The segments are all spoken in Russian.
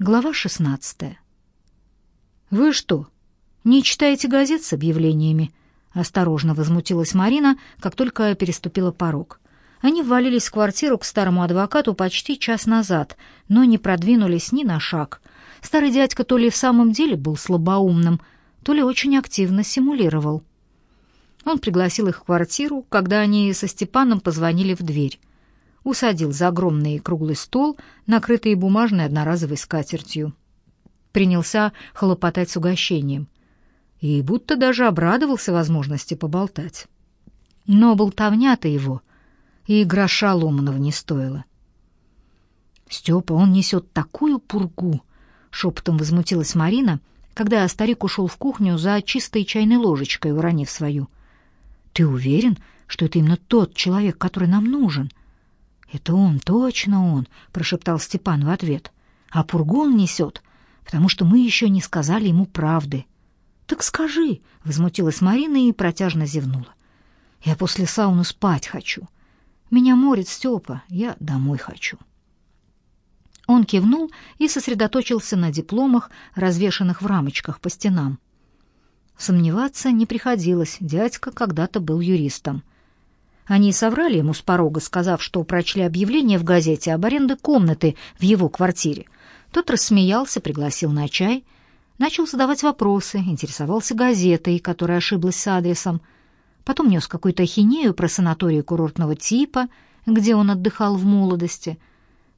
Глава 16. «Вы что, не читаете газет с объявлениями?» — осторожно возмутилась Марина, как только переступила порог. Они ввалились в квартиру к старому адвокату почти час назад, но не продвинулись ни на шаг. Старый дядька то ли в самом деле был слабоумным, то ли очень активно симулировал. Он пригласил их в квартиру, когда они со Степаном позвонили в дверь усадил за огромный круглый стол, накрытый бумажной одноразовой скатертью. Принялся хлопотать с угощением. И будто даже обрадовался возможности поболтать. Но болтовня-то его и гроша ломаного не стоила. «Степа, он несет такую пургу!» — шепотом возмутилась Марина, когда старик ушел в кухню за чистой чайной ложечкой, уронив свою. «Ты уверен, что это именно тот человек, который нам нужен?» «Это он, точно он», — прошептал Степан в ответ. «А пургон несет, потому что мы еще не сказали ему правды». «Так скажи», — возмутилась Марина и протяжно зевнула. «Я после сауны спать хочу. Меня морит Степа, я домой хочу». Он кивнул и сосредоточился на дипломах, развешанных в рамочках по стенам. Сомневаться не приходилось, дядька когда-то был юристом. Они соврали ему с порога, сказав, что прочли объявление в газете об аренде комнаты в его квартире. Тот рассмеялся, пригласил на чай, начал задавать вопросы, интересовался газетой, которая ошиблась с адресом. Потом нес какую-то ахинею про санаторий курортного типа, где он отдыхал в молодости.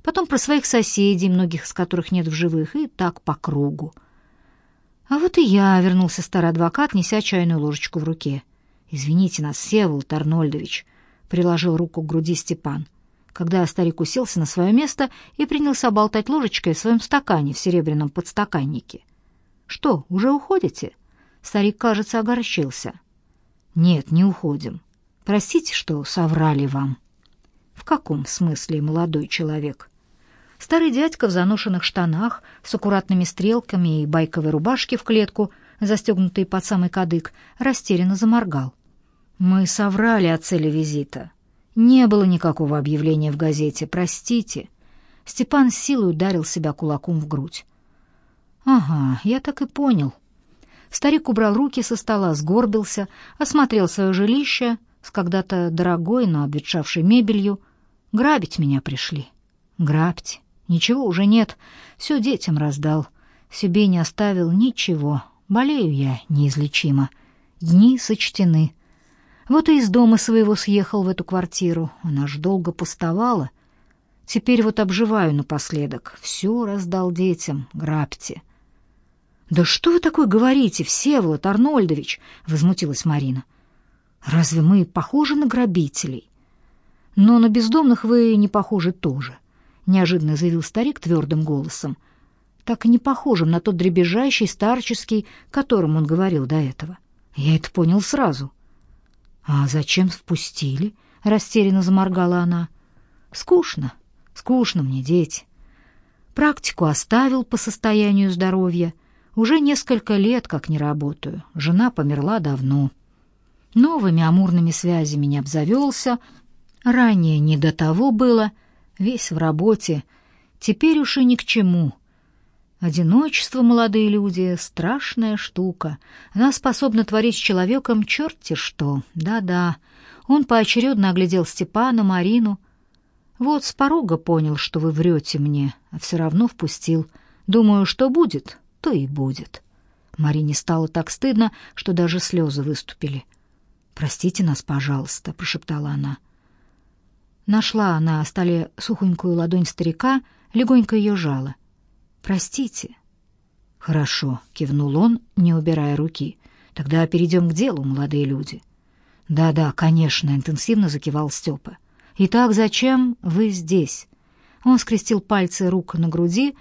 Потом про своих соседей, многих из которых нет в живых, и так по кругу. А вот и я, вернулся старый адвокат, неся чайную ложечку в руке. «Извините нас, Всеволод Арнольдович», приложил руку к груди Степан, когда старик уселся на свое место и принялся болтать ложечкой в своем стакане в серебряном подстаканнике. «Что, уже уходите?» Старик, кажется, огорчился. «Нет, не уходим. Простите, что соврали вам». «В каком смысле, молодой человек?» Старый дядька в заношенных штанах с аккуратными стрелками и байковой рубашке в клетку, застегнутой под самый кадык, растерянно заморгал. Мы соврали о цели визита. Не было никакого объявления в газете, простите. Степан силой ударил себя кулаком в грудь. Ага, я так и понял. Старик убрал руки со стола, сгорбился, осмотрел свое жилище с когда-то дорогой, но обветшавшей мебелью. Грабить меня пришли. Грабьте. Ничего уже нет. Все детям раздал. Себе не оставил ничего. Болею я неизлечимо. Дни сочтены. Вот и из дома своего съехал в эту квартиру. Она ж долго пустовала. Теперь вот обживаю напоследок. Все раздал детям, грабьте. «Да что вы такое говорите, Всеволод Арнольдович?» — возмутилась Марина. «Разве мы похожи на грабителей?» «Но на бездомных вы не похожи тоже», — неожиданно заявил старик твердым голосом. Так и не похожим на тот дребезжащий старческий, которым он говорил до этого. Я это понял сразу. «А зачем впустили?» — растерянно заморгала она. «Скучно, скучно мне, дети. Практику оставил по состоянию здоровья. Уже несколько лет как не работаю. Жена померла давно. Новыми амурными связями не обзавелся. Ранее не до того было. Весь в работе. Теперь уж и ни к чему. Одиночество, молодые люди, страшная штука. Она способна творить с человеком черти что. Да-да. Он поочередно оглядел Степана, Марину. Вот с порога понял, что вы врете мне, а все равно впустил. Думаю, что будет, то и будет. Марине стало так стыдно, что даже слезы выступили. «Простите нас, пожалуйста», — прошептала она. Нашла на столе сухонькую ладонь старика, легонько ее жала. Простите. Хорошо, кивнул он, не убирая руки. Тогда перейдем к делу, молодые люди. Да-да, конечно, интенсивно закивал Степа. Итак, зачем вы здесь? Он скрестил пальцы рук на груди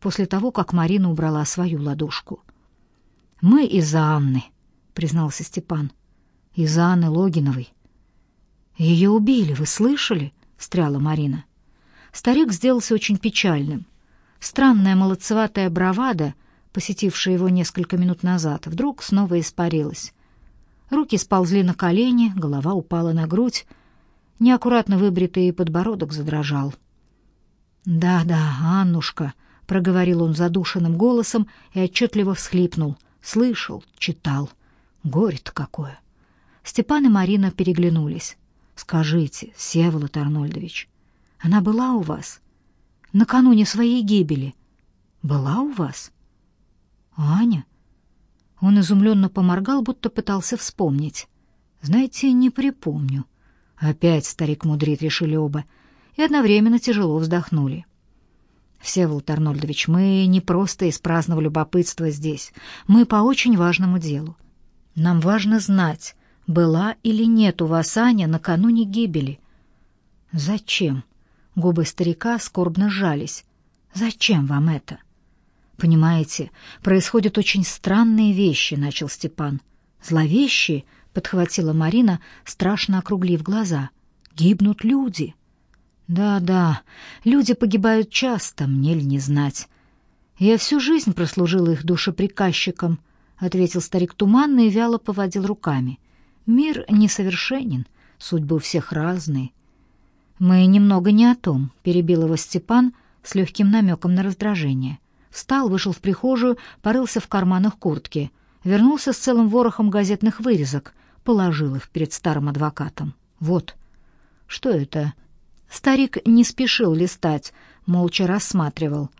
после того, как Марина убрала свою ладошку. Мы из-за Анны, признался Степан. Из-за Анны Логиновой. Ее убили, вы слышали? встряла Марина. Старик сделался очень печальным. Странная молодцеватая бравада, посетившая его несколько минут назад, вдруг снова испарилась. Руки сползли на колени, голова упала на грудь, неаккуратно выбритый подбородок задрожал. «Да-да, Аннушка», —— проговорил он задушенным голосом и отчетливо всхлипнул. «Слышал, читал. Горе-то какое!» Степан и Марина переглянулись. «Скажите, Всеволод Арнольдович, она была у вас? Накануне своей гибели? Была у вас?» «Аня?» Он изумленно поморгал, будто пытался вспомнить. «Знаете, не припомню». Опять старик мудрит, решили оба, и одновременно тяжело вздохнули. «Всеволод Арнольдович, мы не просто из праздного любопытства здесь. Мы по очень важному делу. Нам важно знать, была или нет у вас Аня накануне гибели. Зачем? Губы старика скорбно сжались. Зачем вам это? Понимаете, происходят очень странные вещи, начал Степан. Зловещие, подхватила Марина, страшно округлив глаза. Гибнут люди. Да-да, люди погибают часто, мне ли не знать. Я всю жизнь прослужил их душеприказчиком, ответил старик туманно и вяло поводил руками. Мир несовершенен, судьбы у всех разные. Мы немного не о том, перебил его Степан с легким намеком на раздражение. Встал, вышел в прихожую, порылся в карманах куртки, вернулся с целым ворохом газетных вырезок, положил их перед старым адвокатом. Вот. Что это? Старик не спешил листать, молча рассматривал.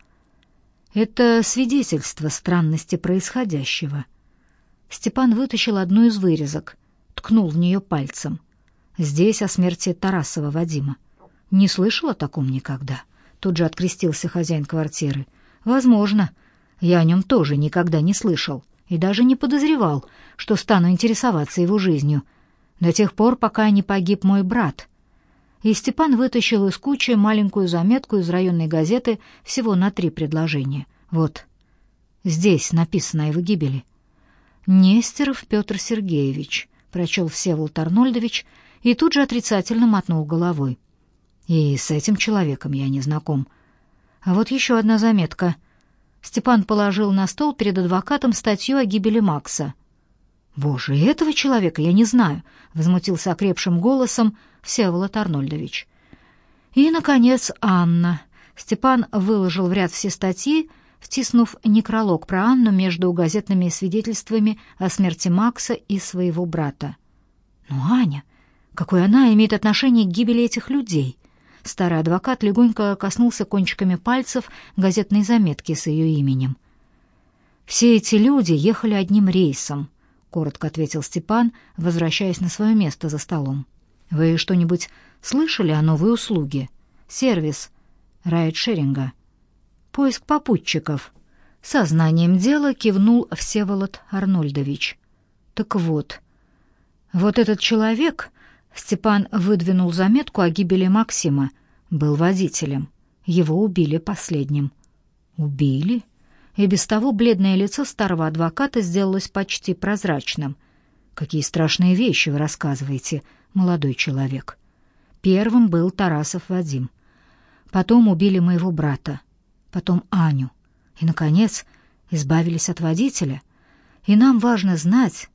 Это свидетельство странности происходящего. Степан вытащил одну из вырезок ткнул в нее пальцем. Здесь о смерти Тарасова Вадима. Не слышал о таком никогда. Тут же открестился хозяин квартиры. Возможно, я о нем тоже никогда не слышал и даже не подозревал, что стану интересоваться его жизнью до тех пор, пока не погиб мой брат. И Степан вытащил из кучи маленькую заметку из районной газеты всего на три предложения. Вот. Здесь написано о его гибели. Нестеров Петр Сергеевич, прочел Всеволод Арнольдович и тут же отрицательно мотнул головой. И с этим человеком я не знаком. А вот еще одна заметка. Степан положил на стол перед адвокатом статью о гибели Макса. «Боже, этого человека я не знаю», — возмутился окрепшим голосом Всеволод Арнольдович. И, наконец, Анна. Степан выложил в ряд все статьи, втиснув некролог про Анну между газетными свидетельствами о смерти Макса и своего брата. «Ну, Аня, какое она имеет отношение к гибели этих людей?» Старый адвокат легонько коснулся кончиками пальцев газетной заметки с ее именем. «Все эти люди ехали одним рейсом», — коротко ответил Степан, возвращаясь на свое место за столом. «Вы что-нибудь слышали о новой услуге? Сервис райдшеринга?» поиск попутчиков. Сознанием дела кивнул Всеволод Арнольдович. Так вот, вот этот человек, Степан выдвинул заметку о гибели Максима, был водителем. Его убили последним. Убили? И без того бледное лицо старого адвоката сделалось почти прозрачным. Какие страшные вещи вы рассказываете, молодой человек. Первым был Тарасов Вадим. Потом убили моего брата потом Аню. И, наконец, избавились от водителя. И нам важно знать...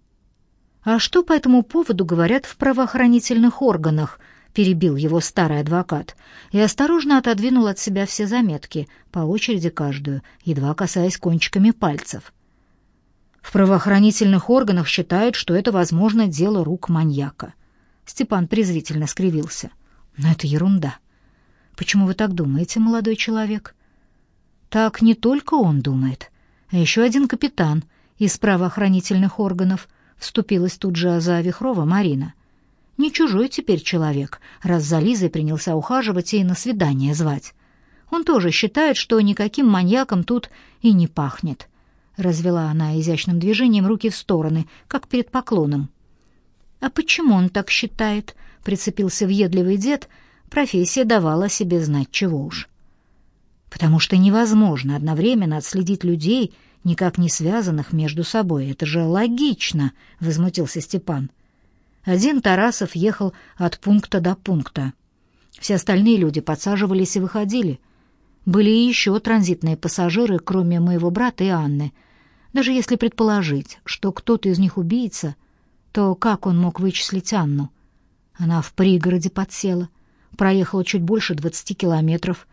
«А что по этому поводу говорят в правоохранительных органах?» — перебил его старый адвокат и осторожно отодвинул от себя все заметки, по очереди каждую, едва касаясь кончиками пальцев. В правоохранительных органах считают, что это, возможно, дело рук маньяка. Степан презрительно скривился. Но это ерунда. Почему вы так думаете, молодой человек? Так не только он думает, а еще один капитан из правоохранительных органов вступилась тут же за Вихрова Марина. Не чужой теперь человек, раз за Лизой принялся ухаживать и на свидание звать. Он тоже считает, что никаким маньяком тут и не пахнет. Развела она изящным движением руки в стороны, как перед поклоном. «А почему он так считает?» — прицепился въедливый дед. Профессия давала себе знать, чего уж потому что невозможно одновременно отследить людей, никак не связанных между собой. Это же логично, возмутился Степан. Один Тарасов ехал от пункта до пункта. Все остальные люди подсаживались и выходили. Были и еще транзитные пассажиры, кроме моего брата и Анны. Даже если предположить, что кто-то из них убийца, то как он мог вычислить Анну? Она в пригороде подсела, проехала чуть больше двадцати километров,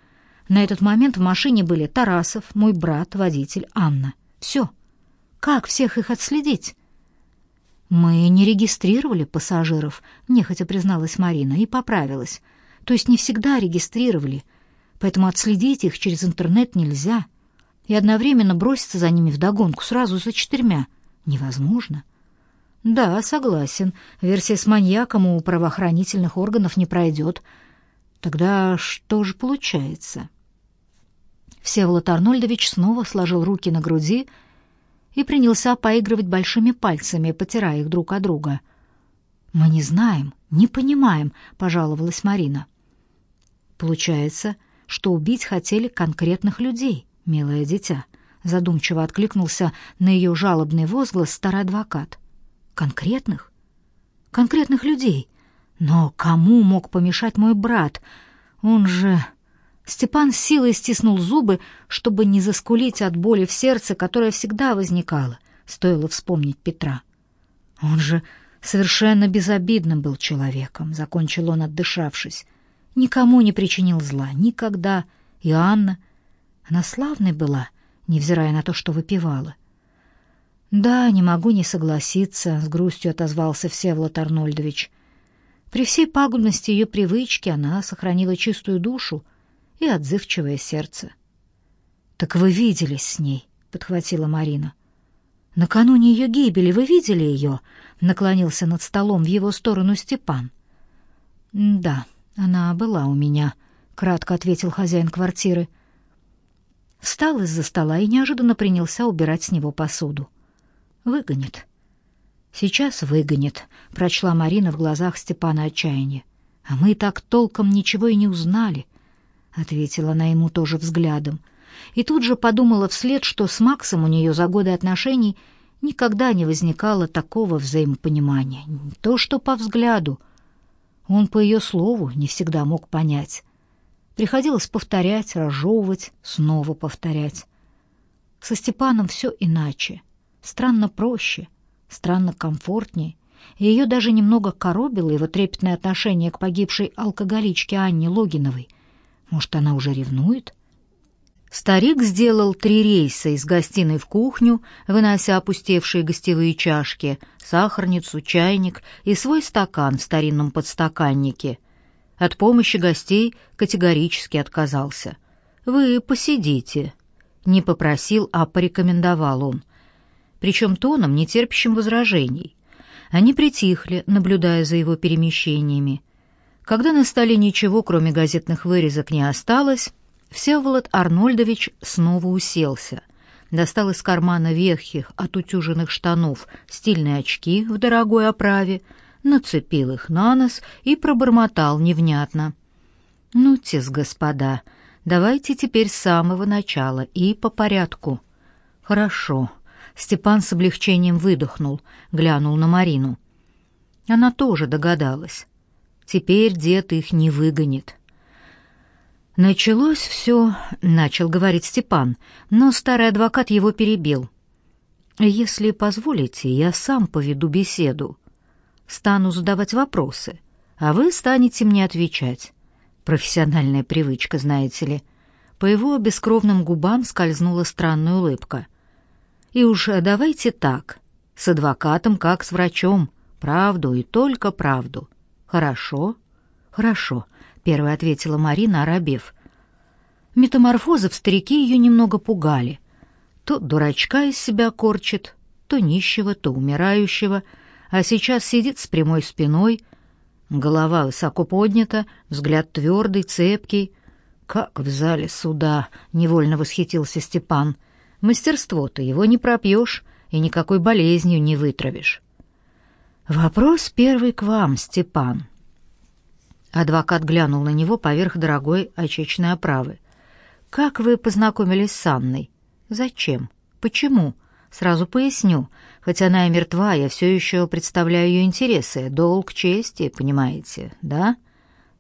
На этот момент в машине были Тарасов, мой брат, водитель, Анна. Все. Как всех их отследить? Мы не регистрировали пассажиров, нехотя призналась Марина и поправилась. То есть не всегда регистрировали, поэтому отследить их через интернет нельзя. И одновременно броситься за ними вдогонку сразу за четырьмя невозможно. Да, согласен. Версия с маньяком у правоохранительных органов не пройдет. Тогда что же получается? Всеволод Арнольдович снова сложил руки на груди и принялся поигрывать большими пальцами, потирая их друг от друга. «Мы не знаем, не понимаем», — пожаловалась Марина. «Получается, что убить хотели конкретных людей, милое дитя», — задумчиво откликнулся на ее жалобный возглас старый адвокат. «Конкретных? Конкретных людей. Но кому мог помешать мой брат? Он же...» Степан силой стиснул зубы, чтобы не заскулить от боли в сердце, которая всегда возникала, стоило вспомнить Петра. Он же совершенно безобидным был человеком, закончил он, отдышавшись. Никому не причинил зла, никогда. И Анна, она славной была, невзирая на то, что выпивала. Да, не могу не согласиться, с грустью отозвался Всеволод Арнольдович. При всей пагубности ее привычки она сохранила чистую душу, и отзывчивое сердце. «Так вы виделись с ней», — подхватила Марина. «Накануне ее гибели вы видели ее?» — наклонился над столом в его сторону Степан. «Да, она была у меня», — кратко ответил хозяин квартиры. Встал из-за стола и неожиданно принялся убирать с него посуду. «Выгонит». «Сейчас выгонит», — прочла Марина в глазах Степана отчаяние. «А мы так толком ничего и не узнали ответила она ему тоже взглядом. И тут же подумала вслед, что с Максом у нее за годы отношений никогда не возникало такого взаимопонимания. Не то что по взгляду. Он по ее слову не всегда мог понять. Приходилось повторять, разжевывать, снова повторять. Со Степаном все иначе. Странно проще, странно комфортнее. И ее даже немного коробило его трепетное отношение к погибшей алкоголичке Анне Логиновой — может, она уже ревнует? Старик сделал три рейса из гостиной в кухню, вынося опустевшие гостевые чашки, сахарницу, чайник и свой стакан в старинном подстаканнике. От помощи гостей категорически отказался. «Вы посидите». Не попросил, а порекомендовал он. Причем тоном, не терпящим возражений. Они притихли, наблюдая за его перемещениями. Когда на столе ничего, кроме газетных вырезок, не осталось, Всеволод Арнольдович снова уселся, достал из кармана ветхих, отутюженных штанов стильные очки в дорогой оправе, нацепил их на нос и пробормотал невнятно. «Ну-тес, господа, давайте теперь с самого начала и по порядку». «Хорошо». Степан с облегчением выдохнул, глянул на Марину. Она тоже догадалась. Теперь дед их не выгонит. Началось все, начал говорить Степан, но старый адвокат его перебил. Если позволите, я сам поведу беседу. Стану задавать вопросы, а вы станете мне отвечать. Профессиональная привычка, знаете ли. По его бескровным губам скользнула странная улыбка. И уж давайте так, с адвокатом как с врачом, правду и только правду. «Хорошо, хорошо», — первая ответила Марина, оробев. Метаморфозы в старике ее немного пугали. То дурачка из себя корчит, то нищего, то умирающего, а сейчас сидит с прямой спиной, голова высоко поднята, взгляд твердый, цепкий. «Как в зале суда!» — невольно восхитился Степан. «Мастерство-то его не пропьешь и никакой болезнью не вытравишь». Вопрос первый к вам, Степан. Адвокат глянул на него поверх дорогой очечной оправы. Как вы познакомились с Анной? Зачем? Почему? Сразу поясню. Хоть она и мертва, я все еще представляю ее интересы. Долг чести, понимаете, да?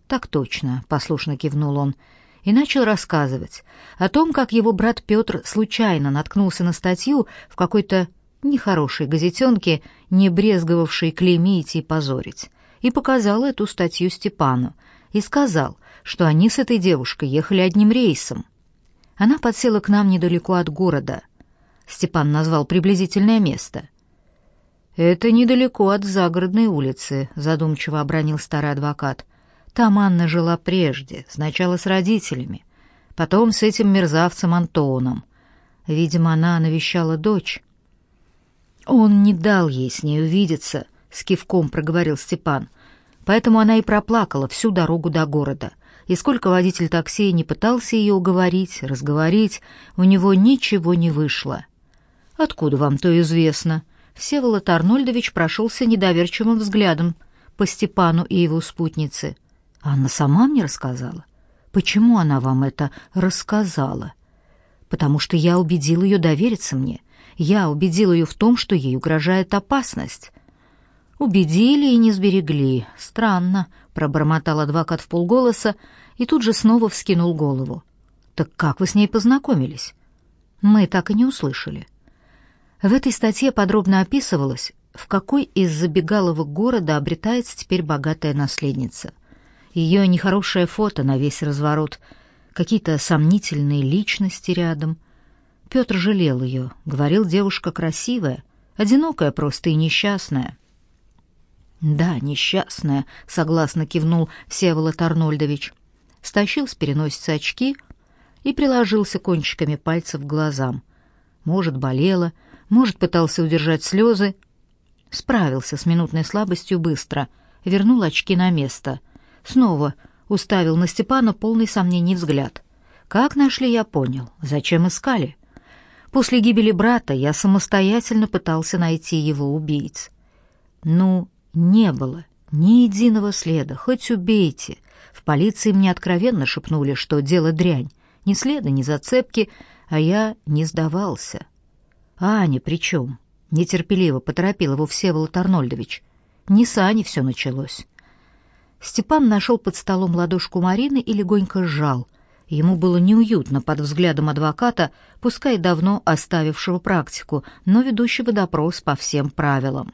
Так точно, послушно кивнул он и начал рассказывать о том, как его брат Петр случайно наткнулся на статью в какой-то нехорошей газетенке, не брезговавшей клеймить и позорить, и показал эту статью Степану, и сказал, что они с этой девушкой ехали одним рейсом. Она подсела к нам недалеко от города. Степан назвал приблизительное место. «Это недалеко от загородной улицы», — задумчиво обронил старый адвокат. «Там Анна жила прежде, сначала с родителями, потом с этим мерзавцем Антоном. Видимо, она навещала дочь». «Он не дал ей с ней увидеться», — с кивком проговорил Степан. «Поэтому она и проплакала всю дорогу до города. И сколько водитель такси не пытался ее уговорить, разговорить, у него ничего не вышло». «Откуда вам то известно?» Всеволод Арнольдович прошелся недоверчивым взглядом по Степану и его спутнице. «Анна сама мне рассказала?» «Почему она вам это рассказала?» «Потому что я убедил ее довериться мне. Я убедил ее в том, что ей угрожает опасность. Убедили и не сберегли. Странно, пробормотал адвокат в полголоса и тут же снова вскинул голову. Так как вы с ней познакомились? Мы так и не услышали. В этой статье подробно описывалось, в какой из забегаловок города обретается теперь богатая наследница. Ее нехорошее фото на весь разворот, какие-то сомнительные личности рядом — Петр жалел ее, говорил, девушка красивая, одинокая просто и несчастная. «Да, несчастная», — согласно кивнул Всеволод Арнольдович. Стащил с переносицы очки и приложился кончиками пальцев к глазам. Может, болела, может, пытался удержать слезы. Справился с минутной слабостью быстро, вернул очки на место. Снова уставил на Степана полный сомнений взгляд. «Как нашли, я понял. Зачем искали?» После гибели брата я самостоятельно пытался найти его убийц. Ну, не было ни единого следа, хоть убейте. В полиции мне откровенно шепнули, что дело дрянь. Ни следа, ни зацепки, а я не сдавался. А Аня при чем? Нетерпеливо поторопил его Всеволод Арнольдович. Не с Аней все началось. Степан нашел под столом ладошку Марины и легонько сжал — Ему было неуютно под взглядом адвоката, пускай давно оставившего практику, но ведущего допрос по всем правилам.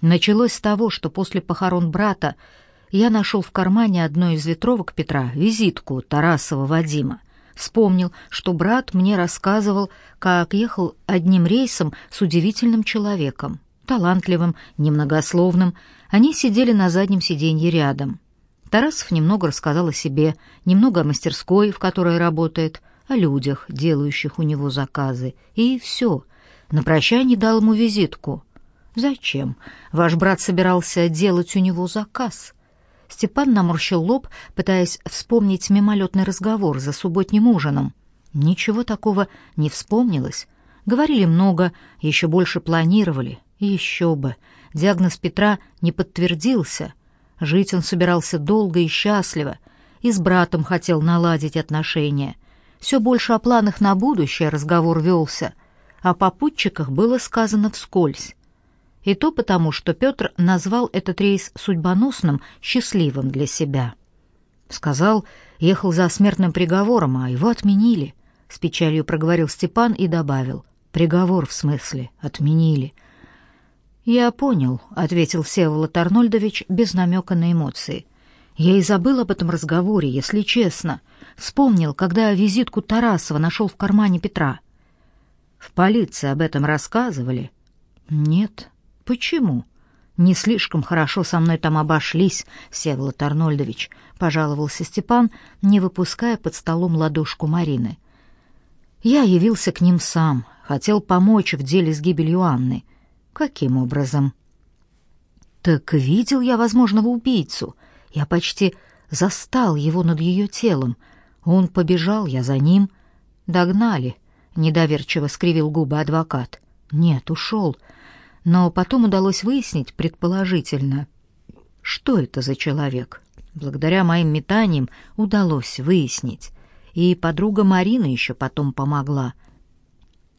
Началось с того, что после похорон брата я нашел в кармане одной из ветровок Петра визитку Тарасова Вадима. Вспомнил, что брат мне рассказывал, как ехал одним рейсом с удивительным человеком, талантливым, немногословным. Они сидели на заднем сиденье рядом. Тарасов немного рассказал о себе, немного о мастерской, в которой работает, о людях, делающих у него заказы, и все. На прощание дал ему визитку. «Зачем? Ваш брат собирался делать у него заказ». Степан наморщил лоб, пытаясь вспомнить мимолетный разговор за субботним ужином. Ничего такого не вспомнилось. Говорили много, еще больше планировали. Еще бы. Диагноз Петра не подтвердился — Жить он собирался долго и счастливо, и с братом хотел наладить отношения. Все больше о планах на будущее разговор велся, о попутчиках было сказано вскользь. И то потому, что Петр назвал этот рейс судьбоносным, счастливым для себя. Сказал, ехал за смертным приговором, а его отменили. С печалью проговорил Степан и добавил. Приговор в смысле, отменили. — «Я понял», — ответил Всеволод Арнольдович без намека на эмоции. «Я и забыл об этом разговоре, если честно. Вспомнил, когда визитку Тарасова нашел в кармане Петра». «В полиции об этом рассказывали?» «Нет». «Почему?» «Не слишком хорошо со мной там обошлись, Всеволод Арнольдович», — пожаловался Степан, не выпуская под столом ладошку Марины. «Я явился к ним сам, хотел помочь в деле с гибелью Анны». Каким образом? Так видел я возможного убийцу. Я почти застал его над ее телом. Он побежал, я за ним. Догнали. Недоверчиво скривил губы адвокат. Нет, ушел. Но потом удалось выяснить предположительно, что это за человек. Благодаря моим метаниям удалось выяснить. И подруга Марина еще потом помогла.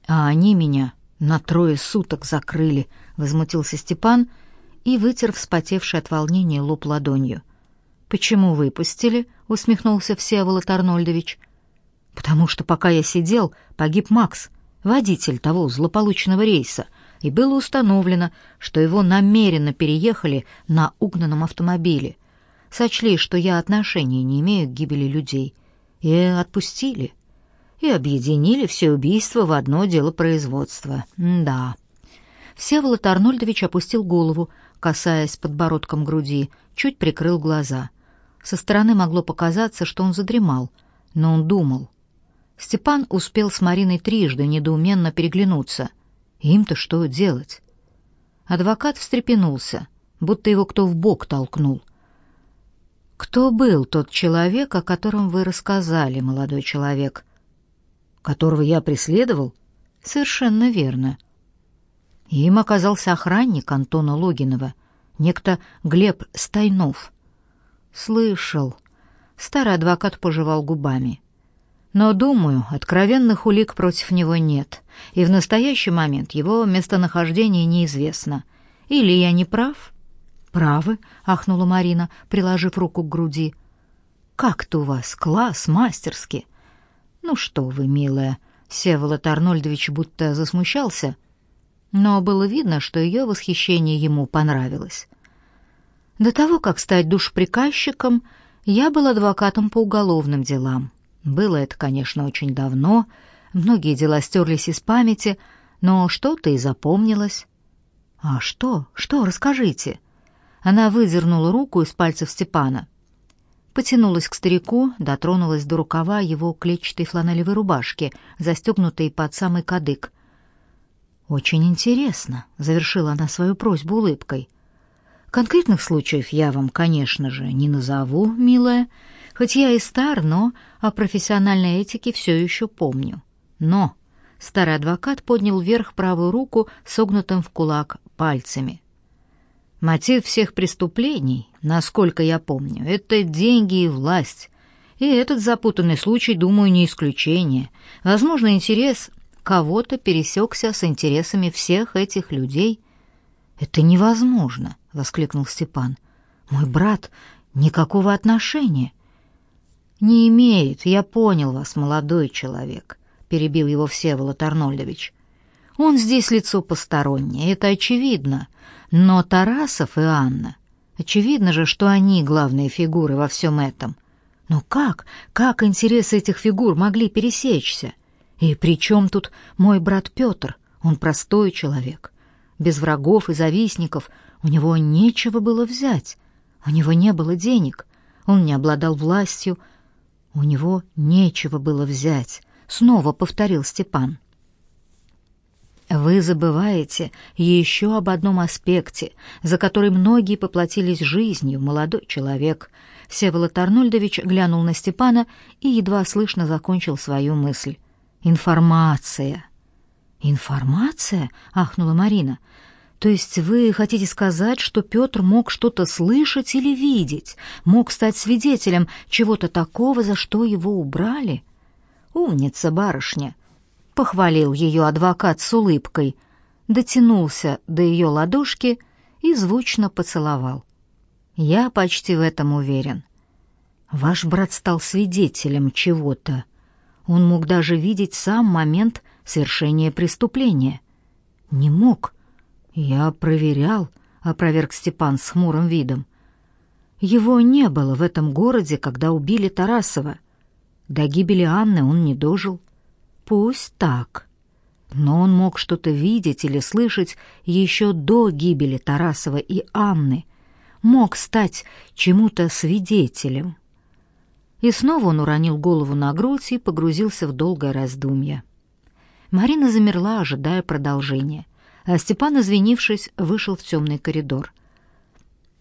А они меня на трое суток закрыли, возмутился Степан и вытер вспотевший от волнения лоб ладонью. Почему выпустили? усмехнулся Всеволод Арнольдович. Потому что пока я сидел, погиб Макс, водитель того злополучного рейса, и было установлено, что его намеренно переехали на угнанном автомобиле. сочли, что я отношения не имею к гибели людей, и отпустили. И объединили все убийства в одно дело производства. да. Всеволод Арнольдович опустил голову, касаясь подбородком груди, чуть прикрыл глаза. Со стороны могло показаться, что он задремал, но он думал. Степан успел с Мариной трижды недоуменно переглянуться. Им-то что делать? Адвокат встрепенулся, будто его кто в бок толкнул. Кто был тот человек, о котором вы рассказали, молодой человек? Которого я преследовал? Совершенно верно. Им оказался охранник Антона Логинова, некто Глеб Стайнов. Слышал. Старый адвокат пожевал губами. Но, думаю, откровенных улик против него нет, и в настоящий момент его местонахождение неизвестно. Или я не прав? Правы, ахнула Марина, приложив руку к груди. Как-то у вас класс мастерски. Ну что вы, милая, Севолод Арнольдович будто засмущался, но было видно, что ее восхищение ему понравилось. До того, как стать душприказчиком, я был адвокатом по уголовным делам. Было это, конечно, очень давно, многие дела стерлись из памяти, но что-то и запомнилось. «А что? Что? Расскажите». Она выдернула руку из пальцев Степана. Потянулась к старику, дотронулась до рукава его клетчатой фланелевой рубашки, застегнутой под самый кадык. «Очень интересно», — завершила она свою просьбу улыбкой. «Конкретных случаев я вам, конечно же, не назову, милая, Хоть я и стар, но о профессиональной этике все еще помню. Но старый адвокат поднял вверх правую руку, согнутым в кулак пальцами. Мотив всех преступлений, насколько я помню, это деньги и власть. И этот запутанный случай, думаю, не исключение. Возможно, интерес кого-то пересекся с интересами всех этих людей. Это невозможно, воскликнул Степан. Мой брат никакого отношения. «Не имеет, я понял вас, молодой человек», — перебил его Всеволод Арнольдович. «Он здесь лицо постороннее, это очевидно. Но Тарасов и Анна... Очевидно же, что они главные фигуры во всем этом. Но как, как интересы этих фигур могли пересечься? И при чем тут мой брат Петр? Он простой человек. Без врагов и завистников у него нечего было взять. У него не было денег. Он не обладал властью, у него нечего было взять, снова повторил Степан. Вы забываете еще об одном аспекте, за который многие поплатились жизнью, молодой человек. Всеволод Арнольдович глянул на Степана и едва слышно закончил свою мысль. Информация. Информация? ахнула Марина. То есть вы хотите сказать, что Петр мог что-то слышать или видеть, мог стать свидетелем чего-то такого, за что его убрали? Умница барышня, похвалил ее адвокат с улыбкой, дотянулся до ее ладошки и звучно поцеловал. Я почти в этом уверен. Ваш брат стал свидетелем чего-то. Он мог даже видеть сам момент совершения преступления. Не мог, «Я проверял», — опроверг Степан с хмурым видом. «Его не было в этом городе, когда убили Тарасова. До гибели Анны он не дожил. Пусть так. Но он мог что-то видеть или слышать еще до гибели Тарасова и Анны, мог стать чему-то свидетелем». И снова он уронил голову на грудь и погрузился в долгое раздумье. Марина замерла, ожидая продолжения — а Степан, извинившись, вышел в темный коридор.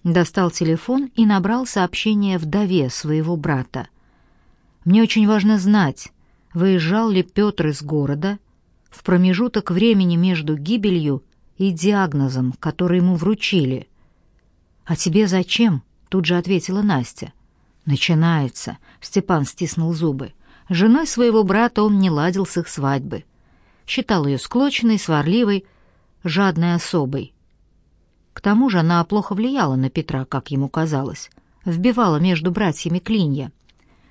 Достал телефон и набрал сообщение вдове своего брата. «Мне очень важно знать, выезжал ли Петр из города в промежуток времени между гибелью и диагнозом, который ему вручили». «А тебе зачем?» — тут же ответила Настя. «Начинается», — Степан стиснул зубы. Женой своего брата он не ладил с их свадьбы. Считал ее склоченной, сварливой, жадной особой. К тому же она плохо влияла на Петра, как ему казалось, вбивала между братьями клинья,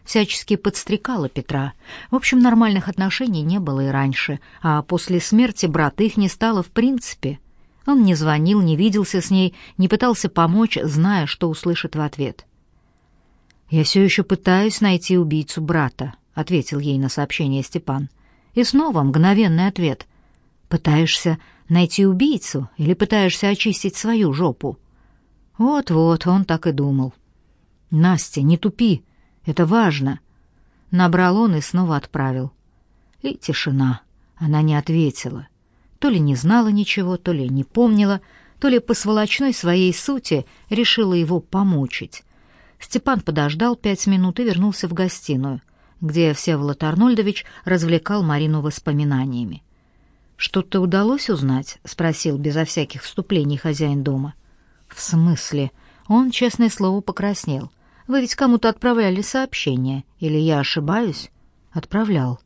всячески подстрекала Петра. В общем, нормальных отношений не было и раньше, а после смерти брата их не стало в принципе. Он не звонил, не виделся с ней, не пытался помочь, зная, что услышит в ответ. «Я все еще пытаюсь найти убийцу брата», — ответил ей на сообщение Степан. И снова мгновенный ответ. «Пытаешься найти убийцу или пытаешься очистить свою жопу?» Вот-вот, он так и думал. «Настя, не тупи, это важно». Набрал он и снова отправил. И тишина. Она не ответила. То ли не знала ничего, то ли не помнила, то ли по сволочной своей сути решила его помучить. Степан подождал пять минут и вернулся в гостиную, где Всеволод Арнольдович развлекал Марину воспоминаниями. «Что-то удалось узнать?» — спросил безо всяких вступлений хозяин дома. «В смысле?» Он, честное слово, покраснел. «Вы ведь кому-то отправляли сообщение, или я ошибаюсь?» «Отправлял.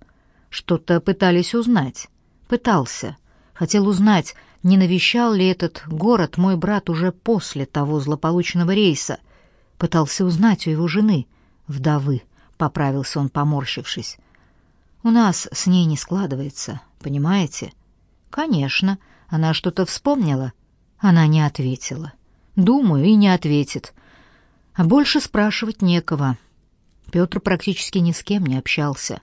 Что-то пытались узнать. Пытался. Хотел узнать, не навещал ли этот город мой брат уже после того злополучного рейса. Пытался узнать у его жены, вдовы, поправился он, поморщившись. У нас с ней не складывается, понимаете? Конечно, она что-то вспомнила. Она не ответила. Думаю, и не ответит. А больше спрашивать некого. Петр практически ни с кем не общался.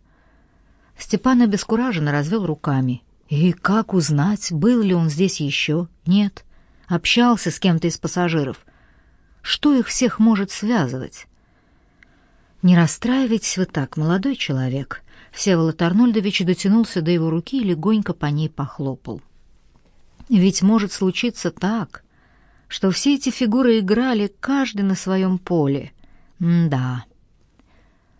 Степан обескураженно развел руками. И как узнать, был ли он здесь еще? Нет. Общался с кем-то из пассажиров. Что их всех может связывать? Не расстраивайтесь вы так, молодой человек. Всеволод Арнольдович дотянулся до его руки и легонько по ней похлопал. Ведь может случиться так, что все эти фигуры играли каждый на своем поле. М да.